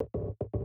you